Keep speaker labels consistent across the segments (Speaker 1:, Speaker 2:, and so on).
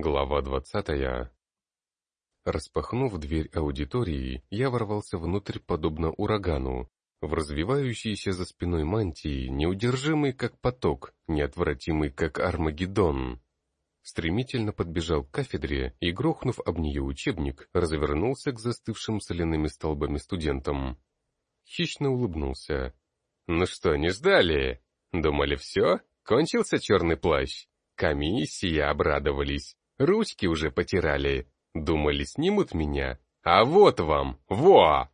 Speaker 1: Глава двадцатая. Распахнув дверь аудитории, я ворвался внутрь подобно урагану, в развивающейся за спиной мантии, неудержимый как поток, неотвратимый как Армагеддон. Стремительно подбежал к кафедре и, грохнув об нее учебник, развернулся к застывшим соляными столбами студентам. Хищно улыбнулся. «Ну что, не ждали? Думали, все? Кончился черный плащ? Комиссии обрадовались. Ручки уже потирали. Думали, снимут меня. А вот вам, во!»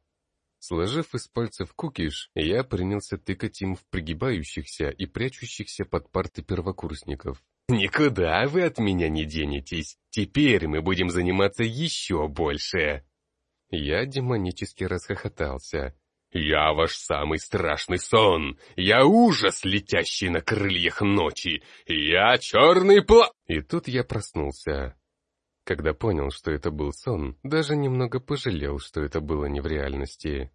Speaker 1: Сложив из пальцев кукиш, я принялся тыкать им в пригибающихся и прячущихся под парты первокурсников. «Никуда вы от меня не денетесь. Теперь мы будем заниматься еще больше!» Я демонически расхохотался. «Я ваш самый страшный сон! Я ужас, летящий на крыльях ночи! Я черный пла...» И тут я проснулся. Когда понял, что это был сон, даже немного пожалел, что это было не в реальности.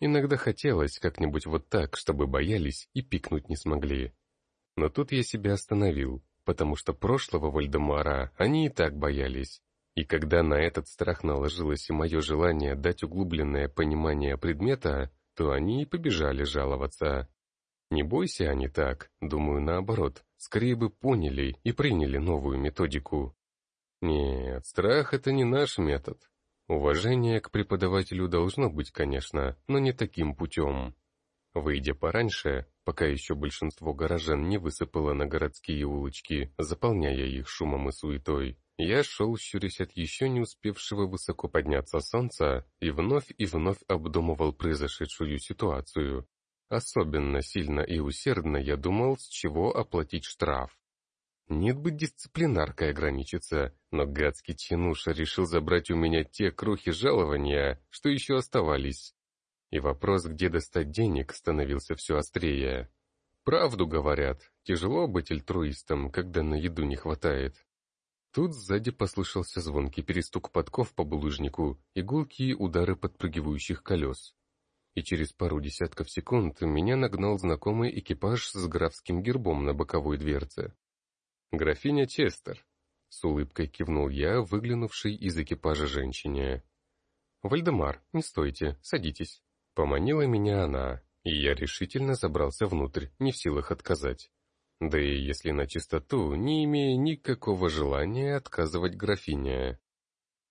Speaker 1: Иногда хотелось как-нибудь вот так, чтобы боялись и пикнуть не смогли. Но тут я себя остановил, потому что прошлого Вальдемара они и так боялись. И когда на этот страх наложилось и мое желание дать углубленное понимание предмета, то они и побежали жаловаться. Не бойся они так, думаю, наоборот, скорее бы поняли и приняли новую методику. Нет, страх — это не наш метод. Уважение к преподавателю должно быть, конечно, но не таким путем. Выйдя пораньше, пока еще большинство горожан не высыпало на городские улочки, заполняя их шумом и суетой, я шел, щурясь от еще не успевшего высоко подняться солнца, и вновь и вновь обдумывал произошедшую ситуацию. Особенно сильно и усердно я думал, с чего оплатить штраф. Нет бы дисциплинаркой ограничиться, но гадский чинуша решил забрать у меня те крохи жалования, что еще оставались. И вопрос, где достать денег, становился все острее. Правду говорят, тяжело быть альтруистом, когда на еду не хватает. Тут сзади послышался звонкий перестук подков по булыжнику и гулкие удары подпрыгивающих колес. И через пару десятков секунд меня нагнал знакомый экипаж с графским гербом на боковой дверце. «Графиня Честер», — с улыбкой кивнул я, выглянувший из экипажа женщине. «Вальдемар, не стойте, садитесь». Поманила меня она, и я решительно забрался внутрь, не в силах отказать. Да и если на чистоту, не имея никакого желания отказывать графине.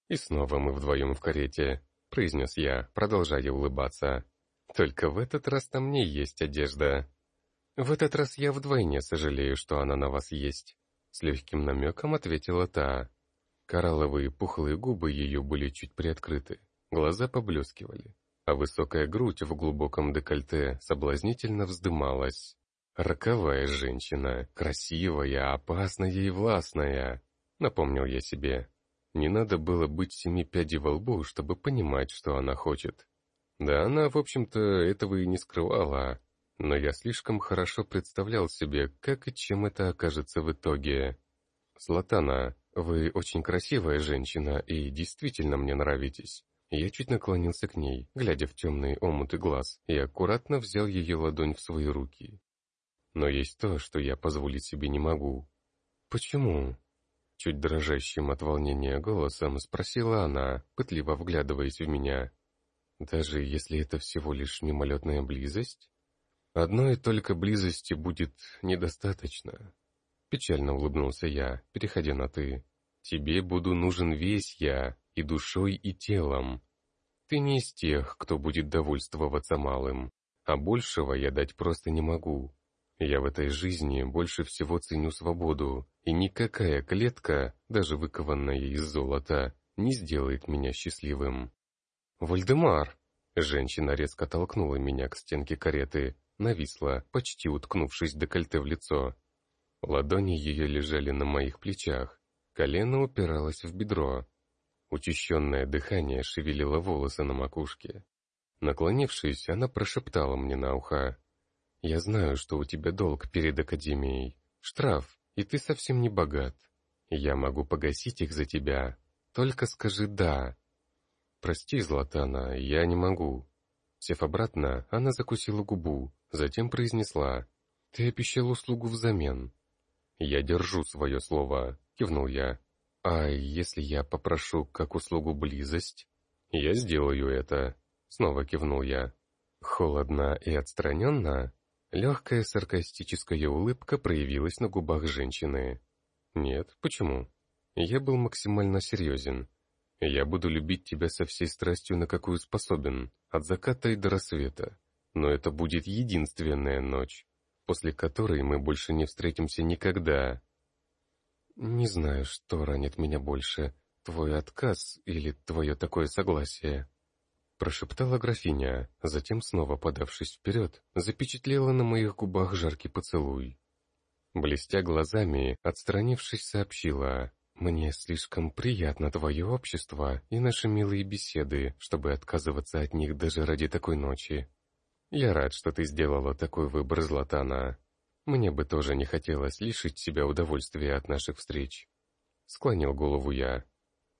Speaker 1: «И снова мы вдвоем в карете», — произнес я, продолжая улыбаться. «Только в этот раз там не есть одежда. В этот раз я вдвойне сожалею, что она на вас есть», — с легким намеком ответила та. Коралловые пухлые губы ее были чуть приоткрыты, глаза поблескивали, а высокая грудь в глубоком декольте соблазнительно вздымалась. Роковая женщина, красивая, опасная и властная, напомнил я себе. Не надо было быть семи пядей во лбу, чтобы понимать, что она хочет. Да она, в общем-то, этого и не скрывала, но я слишком хорошо представлял себе, как и чем это окажется в итоге. Златана, вы очень красивая женщина и действительно мне нравитесь. Я чуть наклонился к ней, глядя в темные омуты глаз, и аккуратно взял ее ладонь в свои руки. Но есть то, что я позволить себе не могу. Почему? Чуть дрожащим от волнения голосом спросила она, пытливо вглядываясь в меня. Даже если это всего лишь мимолетная близость? Одной только близости будет недостаточно. Печально улыбнулся я, переходя на «ты». Тебе буду нужен весь я, и душой, и телом. Ты не из тех, кто будет довольствоваться малым, а большего я дать просто не могу. Я в этой жизни больше всего ценю свободу, и никакая клетка, даже выкованная из золота, не сделает меня счастливым. «Вальдемар!» Женщина резко толкнула меня к стенке кареты, нависла, почти уткнувшись декольте в лицо. Ладони ее лежали на моих плечах, колено упиралось в бедро. Учащенное дыхание шевелило волосы на макушке. Наклонившись, она прошептала мне на ухо. Я знаю, что у тебя долг перед Академией. Штраф, и ты совсем не богат. Я могу погасить их за тебя. Только скажи «да». Прости, Златана, я не могу. Сев обратно, она закусила губу, затем произнесла. Ты обещал услугу взамен. Я держу свое слово, кивнул я. «А если я попрошу как услугу близость?» «Я сделаю это», — снова кивнул я. Холодно и отстраненно, легкая саркастическая улыбка проявилась на губах женщины. «Нет, почему?» Я был максимально серьезен. «Я буду любить тебя со всей страстью, на какую способен, от заката и до рассвета. Но это будет единственная ночь, после которой мы больше не встретимся никогда, «Не знаю, что ранит меня больше, твой отказ или твое такое согласие», прошептала графиня, затем, снова подавшись вперед, запечатлела на моих губах жаркий поцелуй. Блестя глазами, отстранившись, сообщила, «Мне слишком приятно твое общество и наши милые беседы, чтобы отказываться от них даже ради такой ночи. Я рад, что ты сделала такой выбор, Златана. Мне бы тоже не хотелось лишить себя удовольствия от наших встреч. Склонил голову я.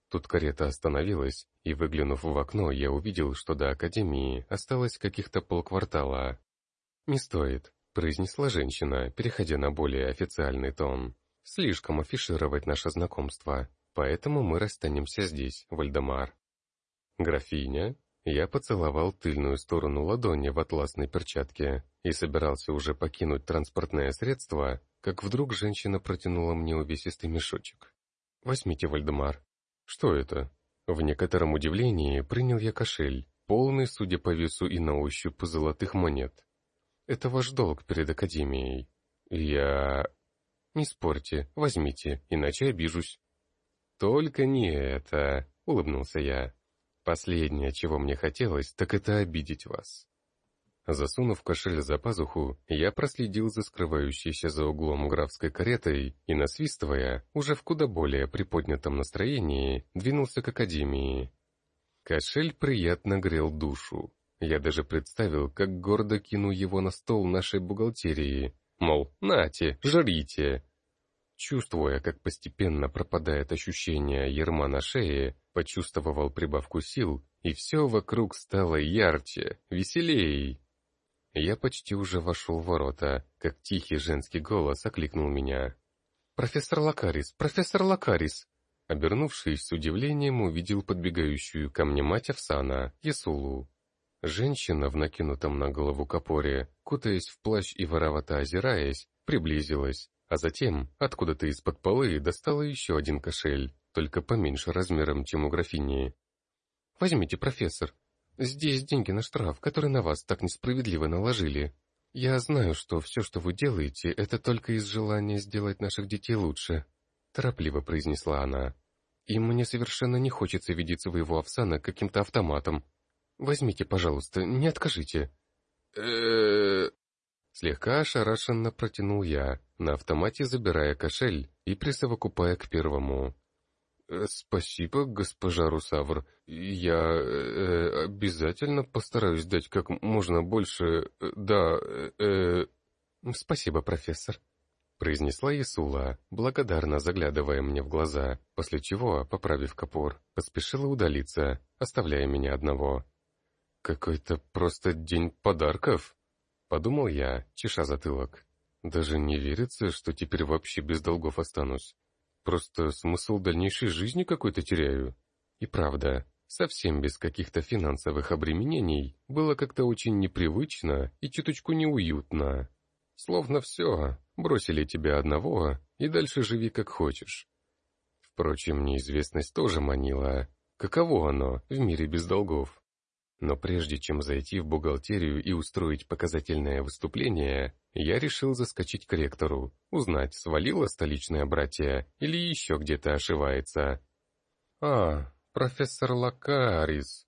Speaker 1: Тут карета остановилась, и, выглянув в окно, я увидел, что до Академии осталось каких-то полквартала. «Не стоит», — произнесла женщина, переходя на более официальный тон. «Слишком афишировать наше знакомство, поэтому мы расстанемся здесь, Вальдемар». «Графиня?» Я поцеловал тыльную сторону ладони в атласной перчатке и собирался уже покинуть транспортное средство, как вдруг женщина протянула мне увесистый мешочек. «Возьмите, Вальдемар». «Что это?» В некотором удивлении принял я кошель, полный, судя по весу и на ощупь, золотых монет. «Это ваш долг перед Академией». «Я...» «Не спорьте, возьмите, иначе обижусь». «Только не это», — улыбнулся я. Последнее, чего мне хотелось, так это обидеть вас. Засунув кошель за пазуху, я проследил за скрывающейся за углом графской каретой и, насвистывая, уже в куда более приподнятом настроении, двинулся к академии. Кошель приятно грел душу. Я даже представил, как гордо кину его на стол нашей бухгалтерии. Мол, нате, жрите. Чувствуя, как постепенно пропадает ощущение ерма на шее, почувствовал прибавку сил, и все вокруг стало ярче, веселей. Я почти уже вошел в ворота, как тихий женский голос окликнул меня. «Профессор Лакарис! Профессор Лакарис!» Обернувшись с удивлением, увидел подбегающую ко мне мать Овсана, Ясулу. Женщина в накинутом на голову капоре, кутаясь в плащ и воровато озираясь, приблизилась, а затем, откуда-то из-под полы, достала еще один кошель, только поменьше размером, чем у графини. «Возьмите, профессор. Здесь деньги на штраф, который на вас так несправедливо наложили. Я знаю, что все, что вы делаете, это только из желания сделать наших детей лучше», — торопливо произнесла она. «И мне совершенно не хочется видеть своего Овсана каким-то автоматом. Возьмите, пожалуйста, не откажите». Слегка ошарашенно протянул я, на автомате забирая кошель и присовокупая к первому. «Э, «Спасибо, госпожа Русавр. Я э, обязательно постараюсь дать как можно больше... Э, да, э...» «Спасибо, профессор», — произнесла Исула, благодарно заглядывая мне в глаза, после чего, поправив капор, поспешила удалиться, оставляя меня одного. «Какой-то просто день подарков», Подумал я, чеша затылок. Даже не верится, что теперь вообще без долгов останусь. Просто смысл дальнейшей жизни какой-то теряю. И правда, совсем без каких-то финансовых обременений, было как-то очень непривычно и чуточку неуютно. Словно все, бросили тебя одного, и дальше живи как хочешь. Впрочем, неизвестность тоже манила. Каково оно в мире без долгов? Но прежде чем зайти в бухгалтерию и устроить показательное выступление, я решил заскочить к ректору, узнать, свалило столичное братья или еще где-то ошивается. «А, профессор Лакарис,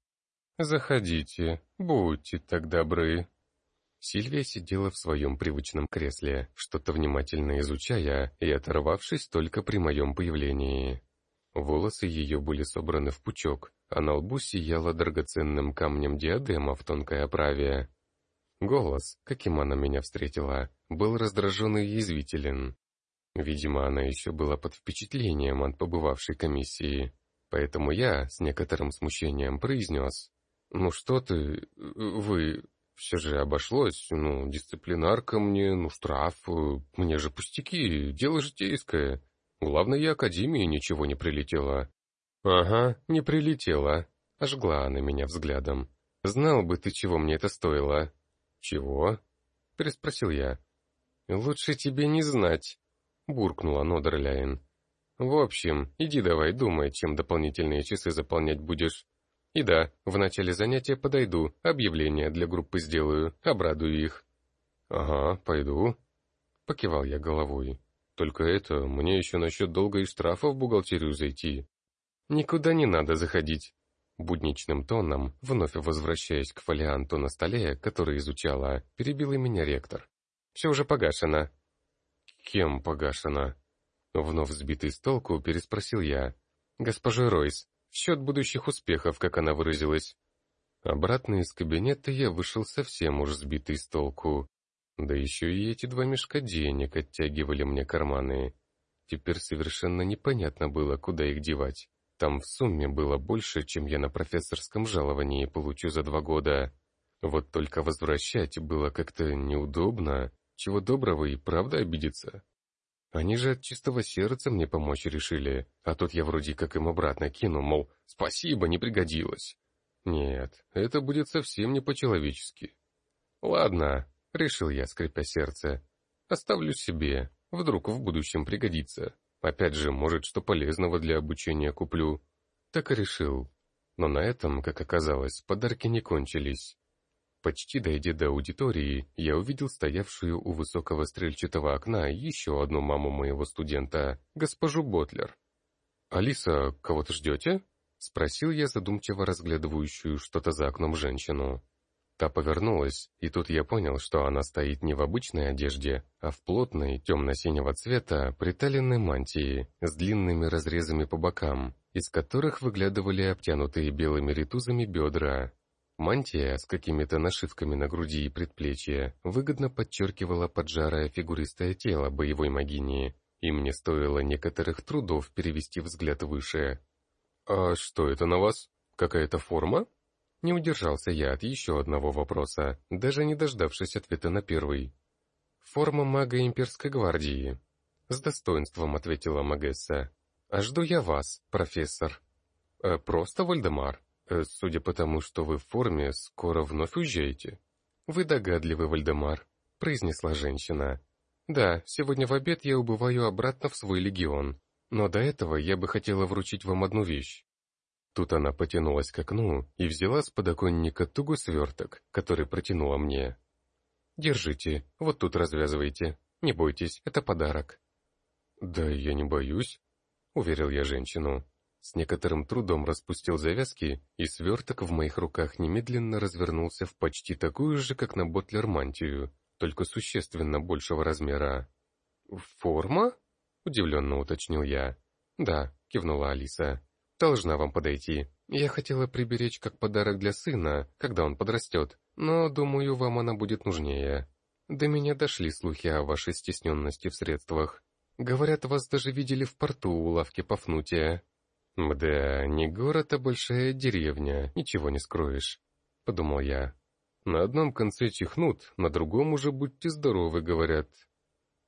Speaker 1: заходите, будьте так добры». Сильвия сидела в своем привычном кресле, что-то внимательно изучая и оторвавшись только при моем появлении. Волосы ее были собраны в пучок, а на лбу сияла драгоценным камнем диадема в тонкой оправе. Голос, каким она меня встретила, был раздражен и язвителен. Видимо, она еще была под впечатлением от побывавшей комиссии, поэтому я с некоторым смущением произнес. «Ну что ты, вы, все же обошлось, ну, дисциплинарка мне, ну, штраф, мне же пустяки, дело житейское. Главное, и Академии ничего не прилетело. Ага, не прилетело. Ожгла она меня взглядом. Знал бы ты, чего мне это стоило. Чего? Переспросил я. Лучше тебе не знать, буркнула Нодерляйн. В общем, иди давай думай, чем дополнительные часы заполнять будешь. И да, в начале занятия подойду, объявление для группы сделаю, обрадую их. Ага, пойду. Покивал я головой. Только это, мне еще насчет долга и штрафа в бухгалтерию зайти. Никуда не надо заходить. Будничным тоном, вновь возвращаясь к фолианту на столе, который изучала, перебил меня ректор. Все уже погашено. Кем погашено? Вновь сбитый с толку, переспросил я. Госпожа Ройс, в счет будущих успехов, как она выразилась. Обратно из кабинета я вышел совсем уж сбитый с толку. Да еще и эти два мешка денег оттягивали мне карманы. Теперь совершенно непонятно было, куда их девать. Там в сумме было больше, чем я на профессорском жаловании получу за два года. Вот только возвращать было как-то неудобно. Чего доброго и правда обидеться. Они же от чистого сердца мне помочь решили, а тут я вроде как им обратно кину, мол, спасибо, не пригодилось. Нет, это будет совсем не по-человечески. Ладно, — решил я, скрипя сердце. «Оставлю себе. Вдруг в будущем пригодится. Опять же, может, что полезного для обучения куплю». Так и решил. Но на этом, как оказалось, подарки не кончились. Почти дойдя до аудитории, я увидел стоявшую у высокого стрельчатого окна еще одну маму моего студента, госпожу Ботлер. «Алиса, кого-то ждете?» — спросил я задумчиво разглядывающую что-то за окном женщину. Та повернулась, и тут я понял, что она стоит не в обычной одежде, а в плотной, темно-синего цвета, приталенной мантии, с длинными разрезами по бокам, из которых выглядывали обтянутые белыми ритузами бедра. Мантия с какими-то нашивками на груди и предплечье выгодно подчеркивала поджарое фигуристое тело боевой магини, и мне стоило некоторых трудов перевести взгляд выше. «А что это на вас? Какая-то форма?» Не удержался я от еще одного вопроса, даже не дождавшись ответа на первый. «Форма мага имперской гвардии», — с достоинством ответила Магесса. «А жду я вас, профессор». «Э, «Просто Вальдемар. Э, судя по тому, что вы в форме, скоро вновь уезжаете». «Вы догадливый, Вальдемар», — произнесла женщина. «Да, сегодня в обед я убываю обратно в свой легион, но до этого я бы хотела вручить вам одну вещь. Тут она потянулась к окну и взяла с подоконника тугой сверток, который протянула мне. «Держите, вот тут развязывайте. Не бойтесь, это подарок». «Да я не боюсь», — уверил я женщину. С некоторым трудом распустил завязки, и сверток в моих руках немедленно развернулся в почти такую же, как на Ботлер мантию, только существенно большего размера. «Форма?» — удивленно уточнил я. «Да», — кивнула Алиса должна вам подойти. Я хотела приберечь как подарок для сына, когда он подрастет, но, думаю, вам она будет нужнее. До меня дошли слухи о вашей стесненности в средствах. Говорят, вас даже видели в порту у лавки Пафнутия. Мда, не город, а большая деревня, ничего не скроешь, — подумал я. На одном конце чихнут, на другом уже будьте здоровы, говорят.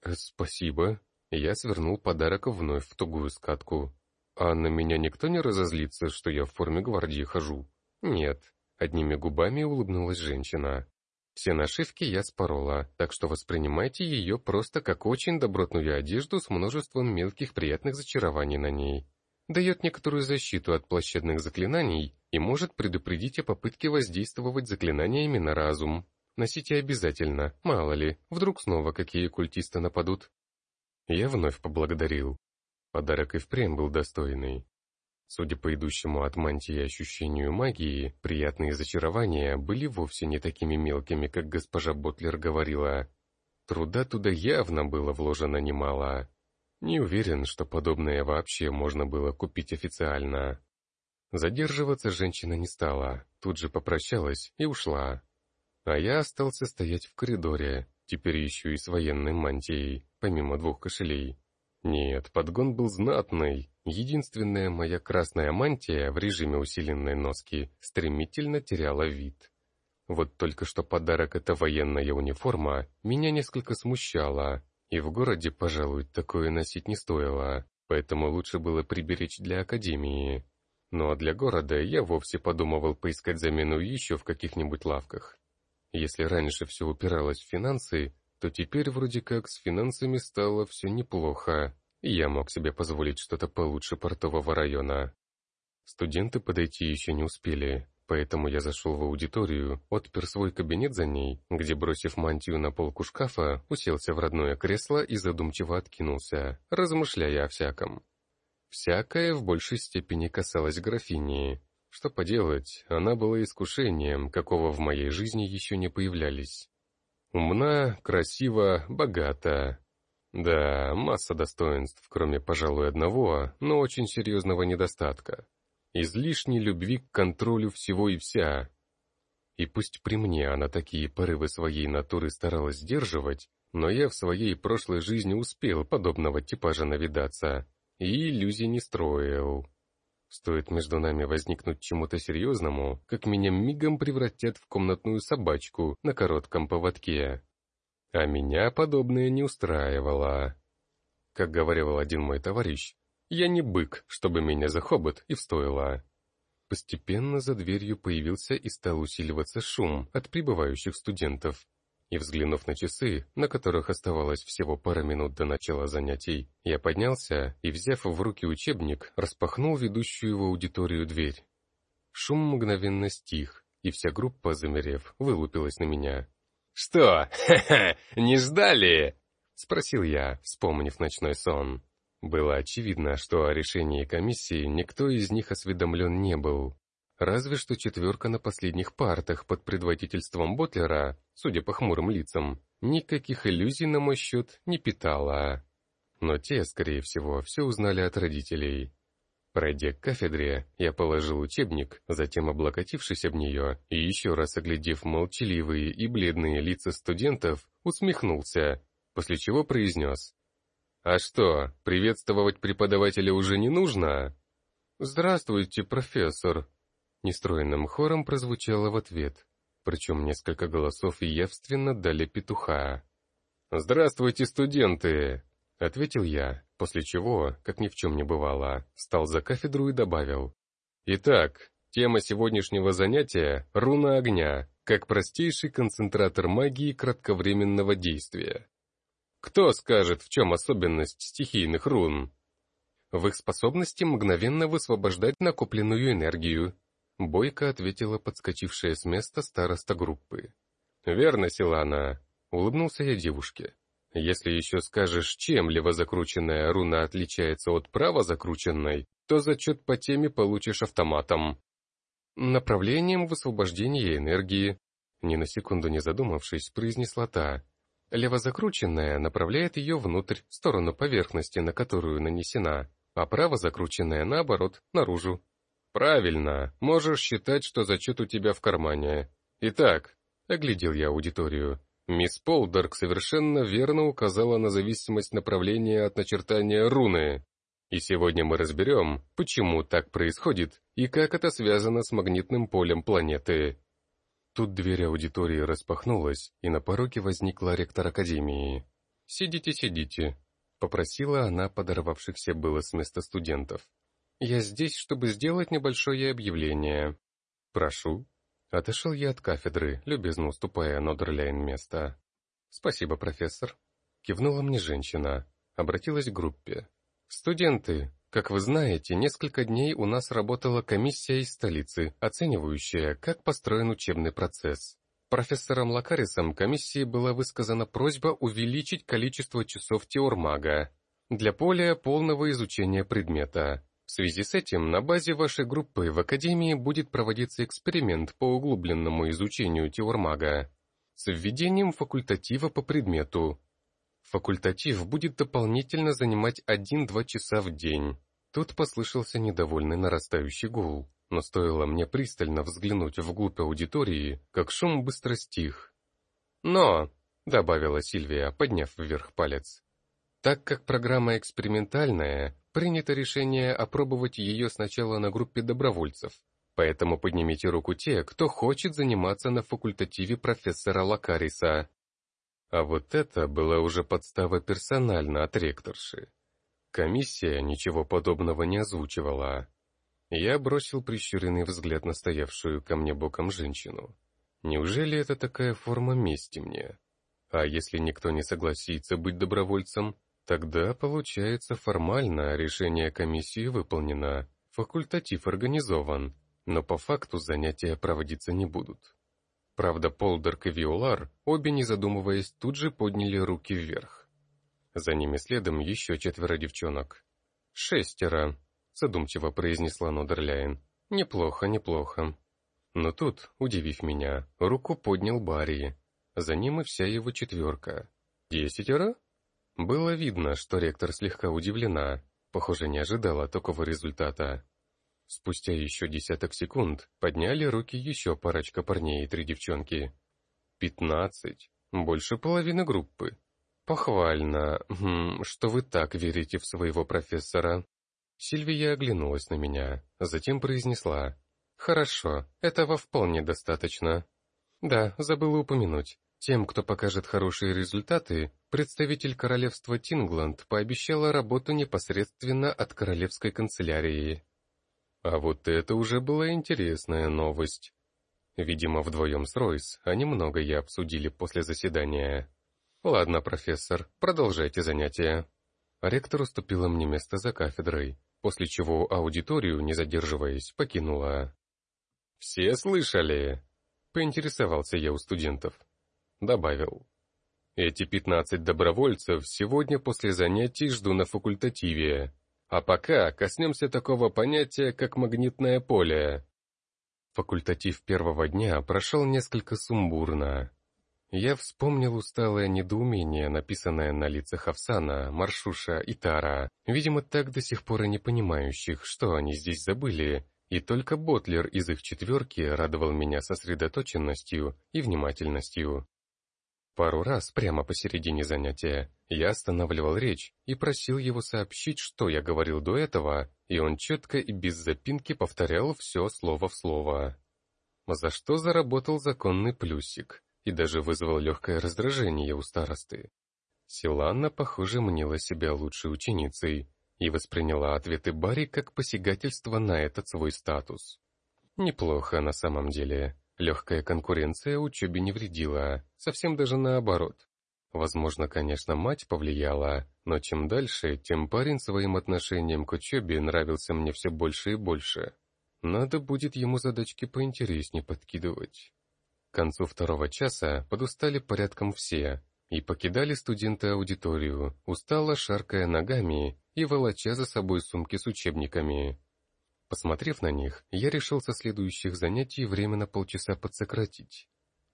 Speaker 1: «Э, спасибо. Я свернул подарок вновь в тугую скатку. А на меня никто не разозлится, что я в форме гвардии хожу? Нет. Одними губами улыбнулась женщина. Все нашивки я спорола, так что воспринимайте ее просто как очень добротную одежду с множеством мелких приятных зачарований на ней. Дает некоторую защиту от площадных заклинаний и может предупредить о попытке воздействовать заклинаниями на разум. Носите обязательно, мало ли, вдруг снова какие культисты нападут. Я вновь поблагодарил. Подарок и впрямь был достойный. Судя по идущему от мантии ощущению магии, приятные зачарования были вовсе не такими мелкими, как госпожа Ботлер говорила. Труда туда явно было вложено немало. Не уверен, что подобное вообще можно было купить официально. Задерживаться женщина не стала, тут же попрощалась и ушла. А я остался стоять в коридоре, теперь еще и с военной мантией, помимо двух кошелей. Нет, подгон был знатный. Единственная моя красная мантия в режиме усиленной носки стремительно теряла вид. Вот только что подарок эта военная униформа меня несколько смущала, и в городе, пожалуй, такое носить не стоило. поэтому лучше было приберечь для академии. Ну а для города я вовсе подумывал поискать замену еще в каких-нибудь лавках. Если раньше все упиралось в финансы, то теперь вроде как с финансами стало все неплохо, и я мог себе позволить что-то получше портового района. Студенты подойти еще не успели, поэтому я зашел в аудиторию, отпер свой кабинет за ней, где, бросив мантию на полку шкафа, уселся в родное кресло и задумчиво откинулся, размышляя о всяком. Всякое в большей степени касалось графини. Что поделать, она была искушением, какого в моей жизни еще не появлялись. Умна, красива, богата. Да, масса достоинств, кроме, пожалуй, одного, но очень серьезного недостатка. Излишней любви к контролю всего и вся. И пусть при мне она такие порывы своей натуры старалась сдерживать, но я в своей прошлой жизни успел подобного типажа навидаться, и иллюзий не строил. Стоит между нами возникнуть чему-то серьезному, как меня мигом превратят в комнатную собачку на коротком поводке. А меня подобное не устраивало. Как говорил один мой товарищ, я не бык, чтобы меня за хобот и встоило. Постепенно за дверью появился и стал усиливаться шум от прибывающих студентов, и взглянув на часы, на которых оставалось всего пара минут до начала занятий, я поднялся и, взяв в руки учебник, распахнул ведущую в аудиторию дверь. Шум мгновенно стих, и вся группа, замерев, вылупилась на меня. «Что, ха-ха, не ждали?» — спросил я, вспомнив ночной сон. Было очевидно, что о решении комиссии никто из них осведомлен не был. Разве что четверка на последних партах под предводительством Ботлера, судя по хмурым лицам, никаких иллюзий на мой счет не питала. Но те, скорее всего, все узнали от родителей. Пройдя к кафедре, я положил учебник, затем облокотившись об нее и еще раз оглядев молчаливые и бледные лица студентов, усмехнулся, после чего произнес. «А что, приветствовать преподавателя уже не нужно?» «Здравствуйте, профессор», Нестроенным хором прозвучало в ответ, причем несколько голосов явственно дали петуха. «Здравствуйте, студенты!» — ответил я, после чего, как ни в чем не бывало, встал за кафедру и добавил. «Итак, тема сегодняшнего занятия — руна огня, как простейший концентратор магии кратковременного действия. Кто скажет, в чем особенность стихийных рун?» В их способности мгновенно высвобождать накопленную энергию, Бойко ответила подскочившая с места староста группы. «Верно, Силана», — улыбнулся я девушке. «Если еще скажешь, чем левозакрученная руна отличается от правозакрученной, то зачет по теме получишь автоматом». «Направлением высвобождения энергии», — ни на секунду не задумавшись, произнесла та. Левозакрученная направляет ее внутрь, в сторону поверхности, на которую нанесена, а правозакрученная, наоборот, наружу. «Правильно. Можешь считать, что зачет у тебя в кармане. Итак, — оглядел я аудиторию, — мисс Полдерг совершенно верно указала на зависимость направления от начертания руны. И сегодня мы разберем, почему так происходит и как это связано с магнитным полем планеты». Тут дверь аудитории распахнулась, и на пороге возникла ректор Академии. «Сидите, сидите», — попросила она подорвавшихся было с места студентов. Я здесь, чтобы сделать небольшое объявление. Прошу. Отошел я от кафедры, любезно уступая Нодерляйн место. Спасибо, профессор. Кивнула мне женщина. Обратилась к группе. Студенты, как вы знаете, несколько дней у нас работала комиссия из столицы, оценивающая, как построен учебный процесс. Профессором Лакарисом комиссии была высказана просьба увеличить количество часов теормага для более полного изучения предмета. В связи с этим на базе вашей группы в Академии будет проводиться эксперимент по углубленному изучению теормага с введением факультатива по предмету. Факультатив будет дополнительно занимать 1-2 часа в день. Тут послышался недовольный нарастающий гул, но стоило мне пристально взглянуть вглубь аудитории, как шум быстро стих. «Но», — добавила Сильвия, подняв вверх палец, так как программа экспериментальная, принято решение опробовать ее сначала на группе добровольцев. Поэтому поднимите руку те, кто хочет заниматься на факультативе профессора Лакариса. А вот это была уже подстава персонально от ректорши. Комиссия ничего подобного не озвучивала. Я бросил прищуренный взгляд на стоявшую ко мне боком женщину. Неужели это такая форма мести мне? А если никто не согласится быть добровольцем, тогда, получается, формально решение комиссии выполнено, факультатив организован, но по факту занятия проводиться не будут. Правда, Полдерк и Виолар, обе не задумываясь, тут же подняли руки вверх. За ними следом еще четверо девчонок. «Шестеро», — задумчиво произнесла Нодерляйн. «Неплохо, неплохо». Но тут, удивив меня, руку поднял Барри. За ним и вся его четверка. «Десятеро?» Было видно, что ректор слегка удивлена. Похоже, не ожидала такого результата. Спустя еще десяток секунд подняли руки еще парочка парней и три девчонки. Пятнадцать. Больше половины группы. Похвально, хм, что вы так верите в своего профессора. Сильвия оглянулась на меня, затем произнесла. «Хорошо, этого вполне достаточно». «Да, забыла упомянуть. Тем, кто покажет хорошие результаты, представитель королевства Тингланд пообещала работу непосредственно от королевской канцелярии. А вот это уже была интересная новость. Видимо, вдвоем с Ройс они многое обсудили после заседания. «Ладно, профессор, продолжайте занятия». Ректор уступила мне место за кафедрой, после чего аудиторию, не задерживаясь, покинула. «Все слышали?» — поинтересовался я у студентов. Добавил. «Эти пятнадцать добровольцев сегодня после занятий жду на факультативе. А пока коснемся такого понятия, как магнитное поле. Факультатив первого дня прошел несколько сумбурно. Я вспомнил усталое недоумение, написанное на лицах Овсана, Маршуша и Тара, видимо, так до сих пор и не понимающих, что они здесь забыли, и только Ботлер из их четверки радовал меня сосредоточенностью и внимательностью. Пару раз прямо посередине занятия я останавливал речь и просил его сообщить, что я говорил до этого, и он четко и без запинки повторял все слово в слово. За что заработал законный плюсик и даже вызвал легкое раздражение у старосты. Силанна, похоже, мнила себя лучшей ученицей и восприняла ответы Барри как посягательство на этот свой статус. Неплохо на самом деле. Легкая конкуренция учебе не вредила, совсем даже наоборот. Возможно, конечно, мать повлияла, но чем дальше, тем парень своим отношением к учебе нравился мне все больше и больше. Надо будет ему задачки поинтереснее подкидывать. К концу второго часа подустали порядком все и покидали студенты аудиторию, устало шаркая ногами и волоча за собой сумки с учебниками. Посмотрев на них, я решил со следующих занятий время на полчаса подсократить.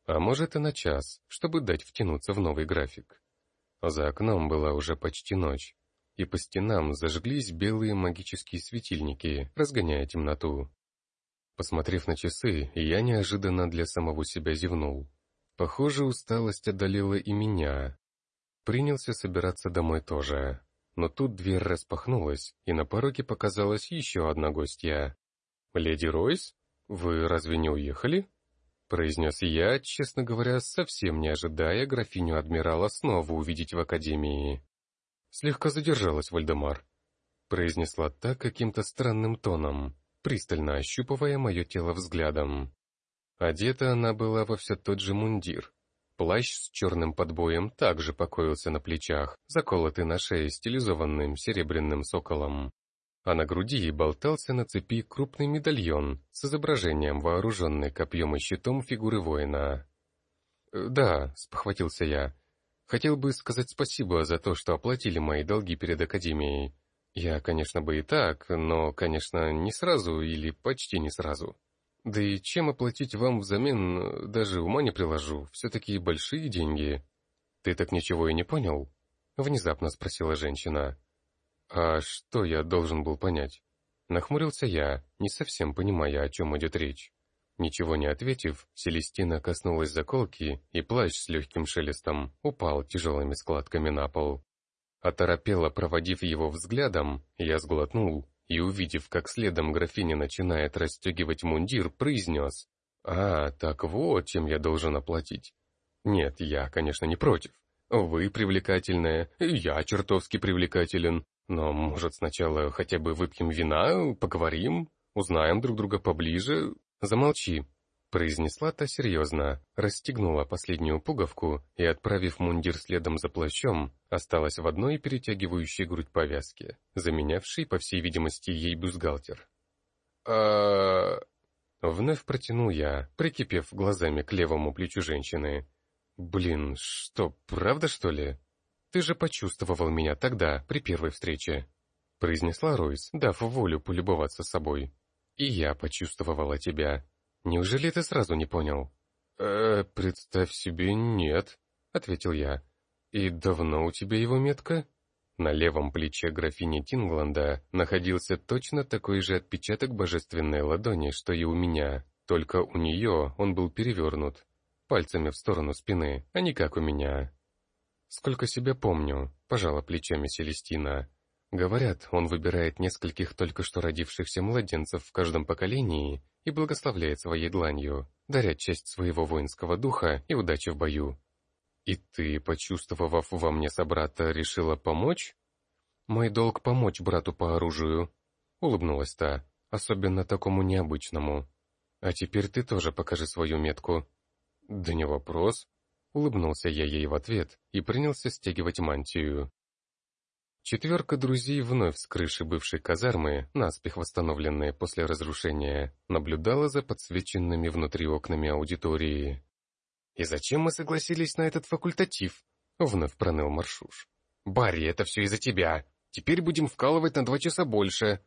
Speaker 1: А может и на час, чтобы дать втянуться в новый график. За окном была уже почти ночь, и по стенам зажглись белые магические светильники, разгоняя темноту. Посмотрев на часы, я неожиданно для самого себя зевнул. Похоже, усталость одолела и меня. Принялся собираться домой тоже но тут дверь распахнулась, и на пороге показалась еще одна гостья. «Леди Ройс, вы разве не уехали?» произнес я, честно говоря, совсем не ожидая графиню адмирала снова увидеть в академии. Слегка задержалась Вальдемар. Произнесла так каким-то странным тоном, пристально ощупывая мое тело взглядом. Одета она была во все тот же мундир, Плащ с черным подбоем также покоился на плечах, заколотый на шее стилизованным серебряным соколом. А на груди болтался на цепи крупный медальон с изображением вооруженной копьем и щитом фигуры воина. «Э, «Да», — спохватился я, — «хотел бы сказать спасибо за то, что оплатили мои долги перед Академией. Я, конечно, бы и так, но, конечно, не сразу или почти не сразу». Да и чем оплатить вам взамен, даже ума не приложу, все-таки большие деньги. Ты так ничего и не понял? Внезапно спросила женщина. А что я должен был понять? Нахмурился я, не совсем понимая, о чем идет речь. Ничего не ответив, Селестина коснулась заколки, и плащ с легким шелестом упал тяжелыми складками на пол. Оторопело проводив его взглядом, я сглотнул и, увидев, как следом графиня начинает расстегивать мундир, произнес, «А, так вот, чем я должен оплатить». «Нет, я, конечно, не против. Вы привлекательная, я чертовски привлекателен. Но, может, сначала хотя бы выпьем вина, поговорим, узнаем друг друга поближе? Замолчи, произнесла та серьезно, расстегнула последнюю пуговку и, отправив мундир следом за плащом, осталась в одной перетягивающей грудь повязке, заменявшей, по всей видимости, ей бюстгальтер. а Вновь протянул я, прикипев глазами к левому плечу женщины. «Блин, что, правда, что ли? Ты же почувствовал меня тогда, при первой встрече», произнесла Ройс, дав волю полюбоваться собой. «И я почувствовала тебя. Неужели ты сразу не понял?» «Э, представь себе, нет», — ответил я. «И давно у тебя его метка?» На левом плече графини Тингланда находился точно такой же отпечаток божественной ладони, что и у меня, только у нее он был перевернут, пальцами в сторону спины, а не как у меня. «Сколько себя помню», — пожала плечами Селестина. «Говорят, он выбирает нескольких только что родившихся младенцев в каждом поколении и благословляет своей дланью, даря часть своего воинского духа и удачи в бою. «И ты, почувствовав во мне собрата, решила помочь?» «Мой долг помочь брату по оружию», — улыбнулась та, особенно такому необычному. «А теперь ты тоже покажи свою метку». «Да не вопрос», — улыбнулся я ей в ответ и принялся стягивать мантию. Четверка друзей вновь с крыши бывшей казармы, наспех восстановленные после разрушения, наблюдала за подсвеченными внутри окнами аудитории. «И зачем мы согласились на этот факультатив?» — вновь проныл Маршуш. «Барри, это все из-за тебя. Теперь будем вкалывать на два часа больше».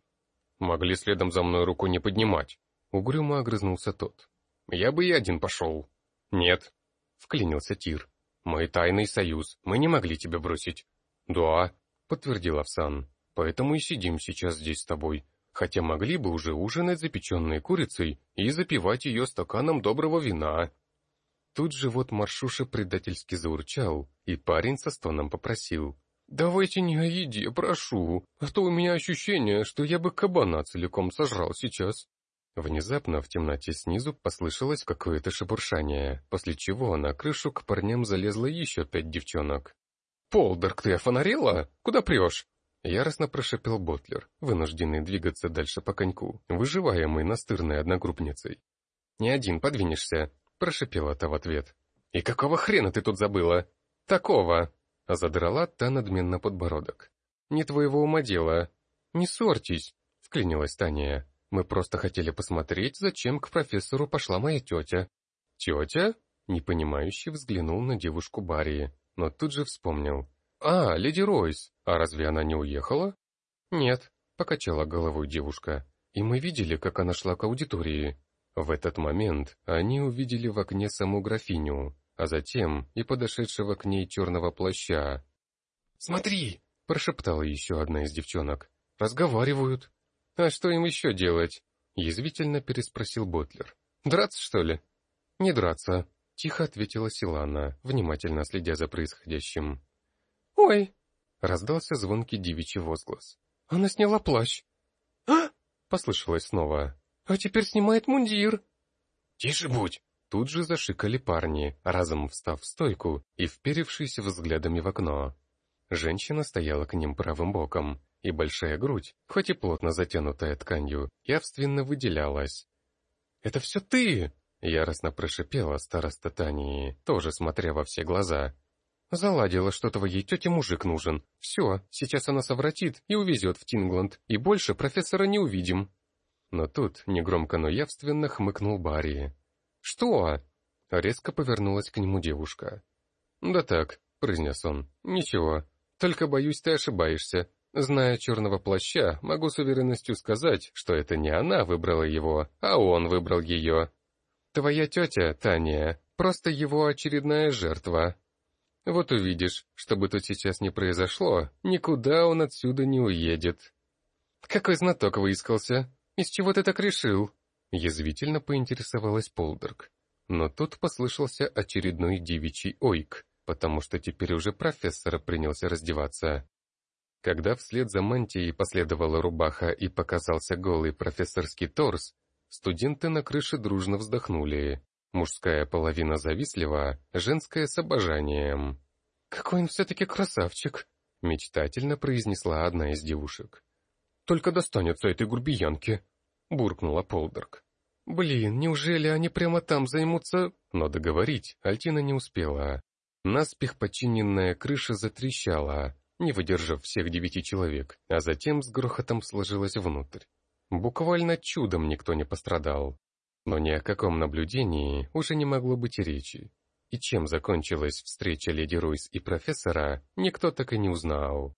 Speaker 1: «Могли следом за мной руку не поднимать», — угрюмо огрызнулся тот. «Я бы и один пошел». «Нет», — вклинился Тир. «Мы тайный союз, мы не могли тебя бросить». «Да», — подтвердил Овсан. «Поэтому и сидим сейчас здесь с тобой, хотя могли бы уже ужинать запеченной курицей и запивать ее стаканом доброго вина». Тут же вот Маршуша предательски заурчал, и парень со стоном попросил. «Давайте не о еде, прошу, а то у меня ощущение, что я бы кабана целиком сожрал сейчас». Внезапно в темноте снизу послышалось какое-то шебуршание, после чего на крышу к парням залезло еще пять девчонок. «Полдерк, ты офонарела? Куда прешь?» Яростно прошепел Ботлер, вынужденный двигаться дальше по коньку, выживаемый настырной одногруппницей. «Не один подвинешься», Прошипела та в ответ. «И какого хрена ты тут забыла?» «Такого!» Задрала та надменно подбородок. «Не твоего ума дело. Не ссорьтесь!» Вклинилась Таня. «Мы просто хотели посмотреть, зачем к профессору пошла моя тетя». «Тетя?» Непонимающе взглянул на девушку Барри, но тут же вспомнил. «А, леди Ройс, а разве она не уехала?» «Нет», — покачала головой девушка. «И мы видели, как она шла к аудитории. В этот момент они увидели в окне саму графиню, а затем и подошедшего к ней черного плаща. «Смотри!» — прошептала еще одна из девчонок. «Разговаривают». «А что им еще делать?» — язвительно переспросил Ботлер. «Драться, что ли?» «Не драться», — тихо ответила Силана, внимательно следя за происходящим. «Ой!» — раздался звонкий девичий возглас. «Она сняла плащ!» «А!» — послышалось снова. А теперь снимает мундир. Тише будь. Тут же зашикали парни, разом встав в стойку и вперевшись взглядами в окно. Женщина стояла к ним правым боком, и большая грудь, хоть и плотно затянутая тканью, явственно выделялась. «Это все ты!» — яростно прошипела староста Тании, тоже смотря во все глаза. «Заладила, что твоей тете мужик нужен. Все, сейчас она совратит и увезет в Тингланд, и больше профессора не увидим». Но тут, негромко, но явственно хмыкнул Барри. «Что?» Резко повернулась к нему девушка. «Да так», — произнес он, — «ничего. Только, боюсь, ты ошибаешься. Зная черного плаща, могу с уверенностью сказать, что это не она выбрала его, а он выбрал ее. Твоя тетя, Таня, просто его очередная жертва. Вот увидишь, что бы тут сейчас не произошло, никуда он отсюда не уедет». «Какой знаток выискался?» «Из чего ты так решил?» Язвительно поинтересовалась Полдерг. Но тут послышался очередной девичий ойк, потому что теперь уже профессора принялся раздеваться. Когда вслед за мантией последовала рубаха и показался голый профессорский торс, студенты на крыше дружно вздохнули. Мужская половина завистливо, женская с обожанием. «Какой он все-таки красавчик!» — мечтательно произнесла одна из девушек. «Только достанется этой грубиянке», — буркнула Полдерг. «Блин, неужели они прямо там займутся...» Но договорить Альтина не успела. Наспех подчиненная крыша затрещала, не выдержав всех девяти человек, а затем с грохотом сложилась внутрь. Буквально чудом никто не пострадал. Но ни о каком наблюдении уже не могло быть и речи. И чем закончилась встреча леди Ройс и профессора, никто так и не узнал.